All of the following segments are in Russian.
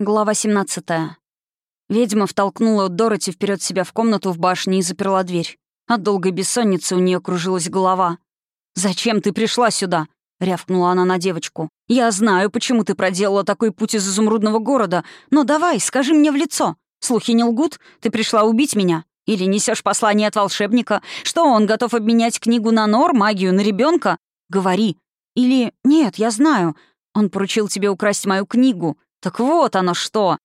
Глава 17. Ведьма втолкнула Дороти вперед себя в комнату в башне и заперла дверь. От долгой бессонницы у нее кружилась голова. «Зачем ты пришла сюда?» — рявкнула она на девочку. «Я знаю, почему ты проделала такой путь из изумрудного города, но давай, скажи мне в лицо. Слухи не лгут? Ты пришла убить меня? Или несешь послание от волшебника? Что, он готов обменять книгу на нор, магию на ребенка? Говори. Или «Нет, я знаю. Он поручил тебе украсть мою книгу. «Так вот оно что!»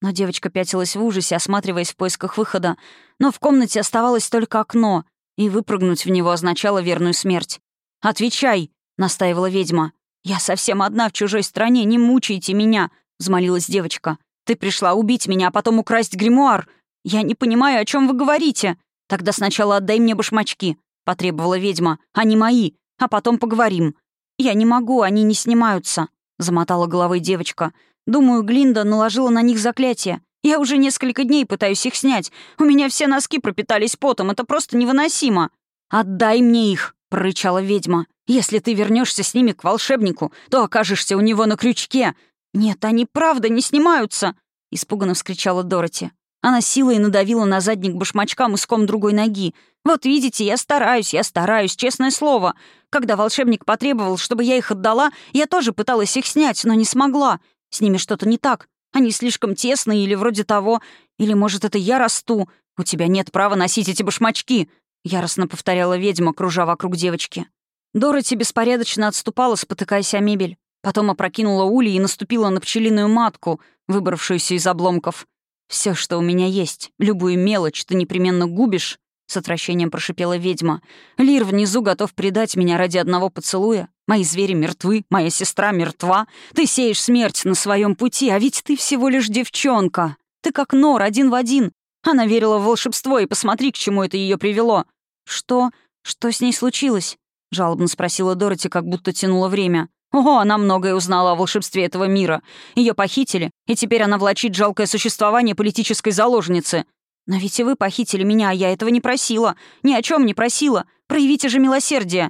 Но девочка пятилась в ужасе, осматриваясь в поисках выхода. Но в комнате оставалось только окно, и выпрыгнуть в него означало верную смерть. «Отвечай!» — настаивала ведьма. «Я совсем одна в чужой стране, не мучайте меня!» — взмолилась девочка. «Ты пришла убить меня, а потом украсть гримуар. Я не понимаю, о чем вы говорите. Тогда сначала отдай мне башмачки», — потребовала ведьма. «Они мои, а потом поговорим». «Я не могу, они не снимаются», — замотала головой девочка. Думаю, Глинда наложила на них заклятие. Я уже несколько дней пытаюсь их снять. У меня все носки пропитались потом. Это просто невыносимо. «Отдай мне их!» — прорычала ведьма. «Если ты вернешься с ними к волшебнику, то окажешься у него на крючке». «Нет, они правда не снимаются!» — испуганно вскричала Дороти. Она силой надавила на задник башмачка мыском другой ноги. «Вот видите, я стараюсь, я стараюсь, честное слово. Когда волшебник потребовал, чтобы я их отдала, я тоже пыталась их снять, но не смогла. С ними что-то не так. Они слишком тесные или вроде того. Или, может, это я расту. У тебя нет права носить эти башмачки», — яростно повторяла ведьма, кружа вокруг девочки. Дороти беспорядочно отступала, спотыкаясь о мебель. Потом опрокинула улей и наступила на пчелиную матку, выбравшуюся из обломков. Все, что у меня есть, любую мелочь ты непременно губишь», — с отвращением прошипела ведьма. «Лир внизу готов предать меня ради одного поцелуя. Мои звери мертвы, моя сестра мертва. Ты сеешь смерть на своем пути, а ведь ты всего лишь девчонка. Ты как Нор, один в один. Она верила в волшебство, и посмотри, к чему это ее привело. Что? Что с ней случилось? Жалобно спросила Дороти, как будто тянула время. О, она многое узнала о волшебстве этого мира. Ее похитили, и теперь она влачит жалкое существование политической заложницы. Но ведь и вы похитили меня, а я этого не просила. Ни о чем не просила. Проявите же милосердие.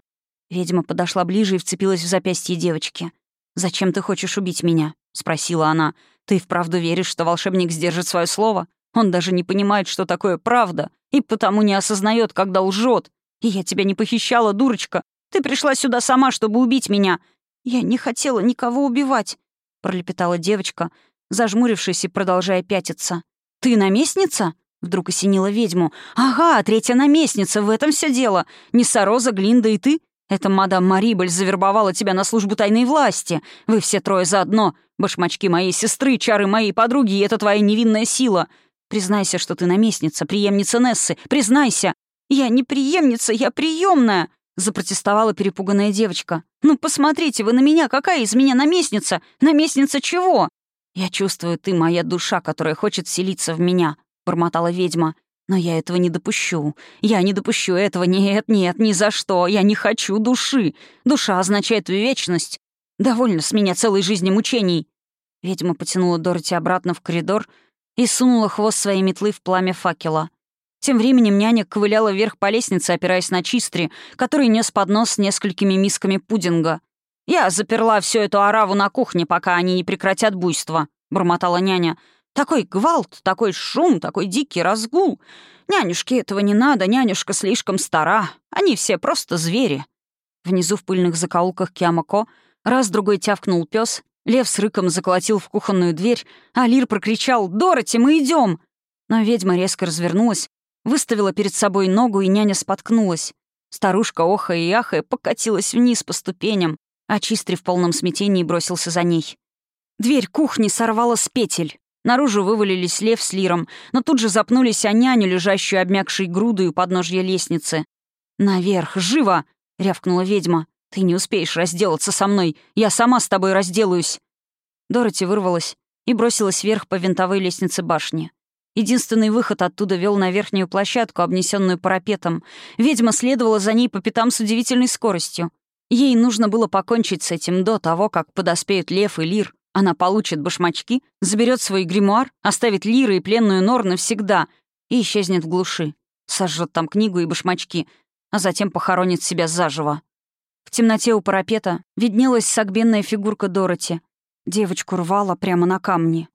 Ведьма подошла ближе и вцепилась в запястье девочки. «Зачем ты хочешь убить меня?» — спросила она. «Ты вправду веришь, что волшебник сдержит свое слово? Он даже не понимает, что такое правда, и потому не осознает, когда лжет. И я тебя не похищала, дурочка. Ты пришла сюда сама, чтобы убить меня. Я не хотела никого убивать», — пролепетала девочка, зажмурившись и продолжая пятиться. «Ты наместница?» — вдруг осенила ведьму. «Ага, третья наместница, в этом все дело. Нессороза, Глинда и ты. Это мадам Марибель завербовала тебя на службу тайной власти. Вы все трое заодно. Башмачки моей сестры, чары моей подруги, и это твоя невинная сила. Признайся, что ты наместница, преемница Нессы. Признайся!» «Я не преемница, я приемная!» — запротестовала перепуганная девочка. «Ну, посмотрите вы на меня, какая из меня наместница? Наместница чего?» «Я чувствую, ты моя душа, которая хочет селиться в меня», — бормотала ведьма. Но я этого не допущу. Я не допущу этого. Нет, нет, ни за что. Я не хочу души. Душа означает вечность. Довольно с меня целой жизни мучений. Ведьма потянула Дороти обратно в коридор и сунула хвост своей метлы в пламя факела. Тем временем няня ковыляла вверх по лестнице, опираясь на чистри, который нес поднос с несколькими мисками пудинга. «Я заперла всю эту ораву на кухне, пока они не прекратят буйство», — бормотала няня. Такой гвалт, такой шум, такой дикий разгул. Нянюшке этого не надо, нянюшка слишком стара. Они все просто звери. Внизу в пыльных закоулках Киамако раз-другой тявкнул пес, лев с рыком заколотил в кухонную дверь, а Лир прокричал «Дороти, мы идем! Но ведьма резко развернулась, выставила перед собой ногу, и няня споткнулась. Старушка, охая и ахая, покатилась вниз по ступеням, а Чистри в полном смятении бросился за ней. Дверь кухни сорвала с петель. Наружу вывалились лев с лиром, но тут же запнулись о няню, лежащую обмякшей грудой у подножья лестницы. «Наверх, живо!» — рявкнула ведьма. «Ты не успеешь разделаться со мной. Я сама с тобой разделаюсь». Дороти вырвалась и бросилась вверх по винтовой лестнице башни. Единственный выход оттуда вел на верхнюю площадку, обнесенную парапетом. Ведьма следовала за ней по пятам с удивительной скоростью. Ей нужно было покончить с этим до того, как подоспеют Лев и Лир. Она получит башмачки, заберет свой гримуар, оставит лиры и пленную нор навсегда и исчезнет в глуши. Сожжет там книгу и башмачки, а затем похоронит себя заживо. В темноте у парапета виднелась согбенная фигурка Дороти. Девочку рвала прямо на камне.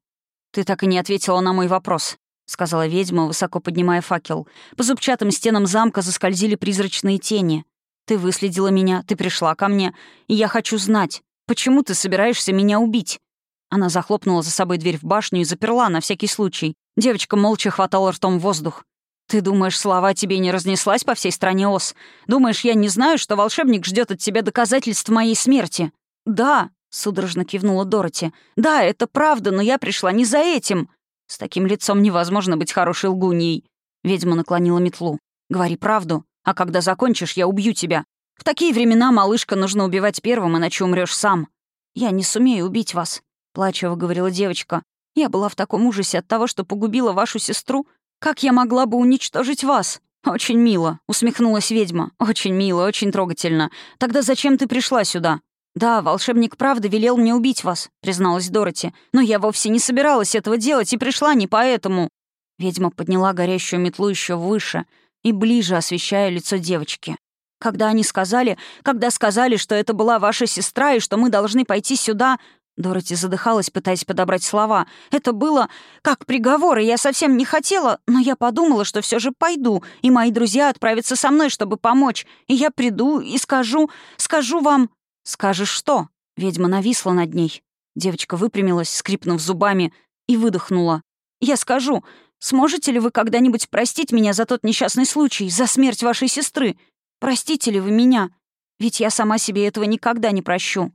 «Ты так и не ответила на мой вопрос», — сказала ведьма, высоко поднимая факел. По зубчатым стенам замка заскользили призрачные тени. «Ты выследила меня, ты пришла ко мне, и я хочу знать, почему ты собираешься меня убить?» Она захлопнула за собой дверь в башню и заперла на всякий случай. Девочка молча хватала ртом воздух. «Ты думаешь, слова тебе не разнеслась по всей стране ос? Думаешь, я не знаю, что волшебник ждет от тебя доказательств моей смерти?» «Да», — судорожно кивнула Дороти. «Да, это правда, но я пришла не за этим. С таким лицом невозможно быть хорошей лгуньей». Ведьма наклонила метлу. «Говори правду, а когда закончишь, я убью тебя. В такие времена, малышка, нужно убивать первым, иначе умрешь сам». «Я не сумею убить вас», — плачево говорила девочка. «Я была в таком ужасе от того, что погубила вашу сестру, как я могла бы уничтожить вас?» «Очень мило», — усмехнулась ведьма. «Очень мило, очень трогательно. Тогда зачем ты пришла сюда?» «Да, волшебник правда велел мне убить вас», — призналась Дороти. «Но я вовсе не собиралась этого делать и пришла не поэтому». Ведьма подняла горящую метлу еще выше и ближе, освещая лицо девочки. «Когда они сказали, когда сказали, что это была ваша сестра и что мы должны пойти сюда, Дороти задыхалась, пытаясь подобрать слова. «Это было как приговор, и я совсем не хотела, но я подумала, что все же пойду, и мои друзья отправятся со мной, чтобы помочь, и я приду и скажу, скажу вам...» «Скажешь что?» Ведьма нависла над ней. Девочка выпрямилась, скрипнув зубами, и выдохнула. «Я скажу, сможете ли вы когда-нибудь простить меня за тот несчастный случай, за смерть вашей сестры? Простите ли вы меня? Ведь я сама себе этого никогда не прощу».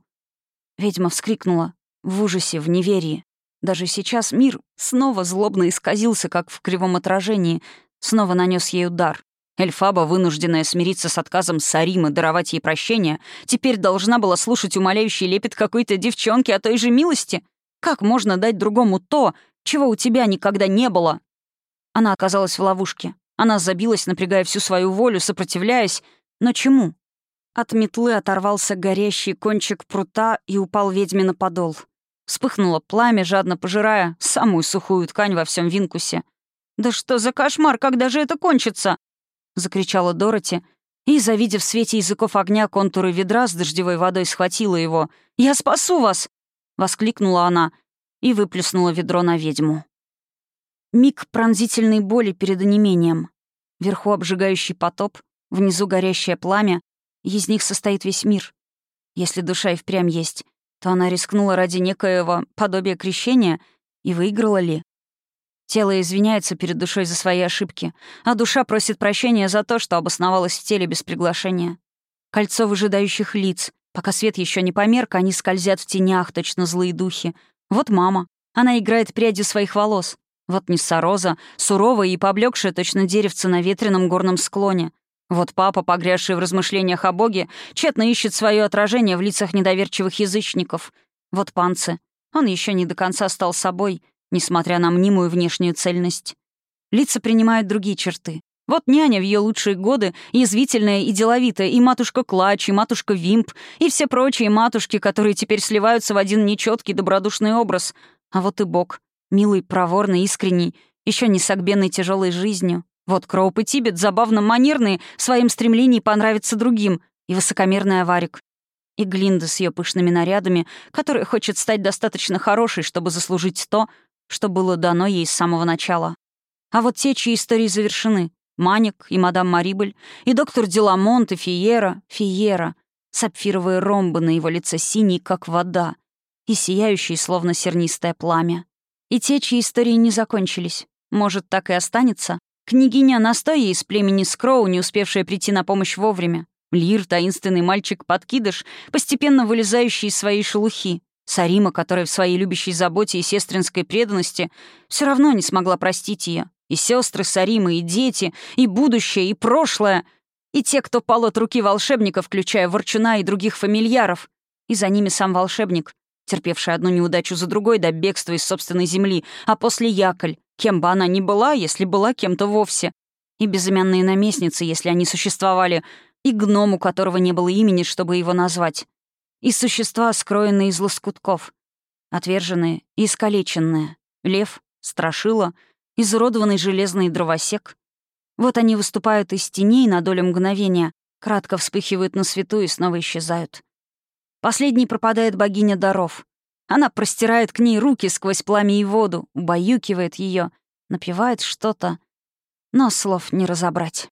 Ведьма вскрикнула. В ужасе, в неверии. Даже сейчас мир снова злобно исказился, как в кривом отражении, снова нанес ей удар. Эльфаба, вынужденная смириться с отказом Саримы даровать ей прощение, теперь должна была слушать умоляющий лепет какой-то девчонки о той же милости. Как можно дать другому то, чего у тебя никогда не было? Она оказалась в ловушке. Она забилась, напрягая всю свою волю, сопротивляясь. Но чему? От метлы оторвался горящий кончик прута и упал ведьме на подол. Вспыхнуло пламя, жадно пожирая самую сухую ткань во всем Винкусе. «Да что за кошмар, когда же это кончится?» — закричала Дороти, и, завидев в свете языков огня контуры ведра с дождевой водой, схватила его. «Я спасу вас!» — воскликнула она и выплеснула ведро на ведьму. Миг пронзительной боли перед онемением. Вверху обжигающий потоп, внизу горящее пламя, из них состоит весь мир. Если душа и впрямь есть, то она рискнула ради некоего подобия крещения и выиграла ли? Тело извиняется перед душой за свои ошибки, а душа просит прощения за то, что обосновалась в теле без приглашения. Кольцо выжидающих лиц. Пока свет еще не померк, они скользят в тенях, точно злые духи. Вот мама. Она играет прядью своих волос. Вот Нисса Роза, суровая и поблекшая точно деревце на ветреном горном склоне. Вот папа, погрязший в размышлениях о Боге, тщетно ищет свое отражение в лицах недоверчивых язычников. Вот панцы. Он еще не до конца стал собой, несмотря на мнимую внешнюю цельность. Лица принимают другие черты. Вот няня в ее лучшие годы, язвительная и деловитая, и матушка Клач, и матушка Вимп, и все прочие матушки, которые теперь сливаются в один нечеткий добродушный образ. А вот и Бог, милый, проворный, искренний, еще не согбенный тяжелой жизнью. Вот Кроуп и Тибет забавно манерные в своем стремлении понравиться другим, и высокомерный аварик. И Глинда с ее пышными нарядами, которая хочет стать достаточно хорошей, чтобы заслужить то, что было дано ей с самого начала. А вот те, чьи истории завершены, Маник и мадам Марибель, и доктор Деламонт, и Фиера, Фиера, сапфировые ромбы на его лице синие, как вода, и сияющие, словно сернистое пламя. И те, чьи истории не закончились. Может, так и останется? Княгиня Настоя из племени Скроу, не успевшая прийти на помощь вовремя. Лир, таинственный мальчик-подкидыш, постепенно вылезающий из своей шелухи. Сарима, которая в своей любящей заботе и сестринской преданности все равно не смогла простить ее. И сестры Саримы, и дети, и будущее, и прошлое. И те, кто пал от руки волшебника, включая Ворчуна и других фамильяров. И за ними сам волшебник, терпевший одну неудачу за другой до бегства из собственной земли, а после Яколь, Кем бы она ни была, если была кем-то вовсе. И безымянные наместницы, если они существовали, и гном, у которого не было имени, чтобы его назвать. И существа, скроенные из лоскутков. Отверженные и искалеченные. Лев, страшила, изуродованный железный дровосек. Вот они выступают из теней на долю мгновения, кратко вспыхивают на свету и снова исчезают. Последней пропадает богиня даров. Она простирает к ней руки сквозь пламя и воду, убаюкивает ее, напевает что-то, но слов не разобрать.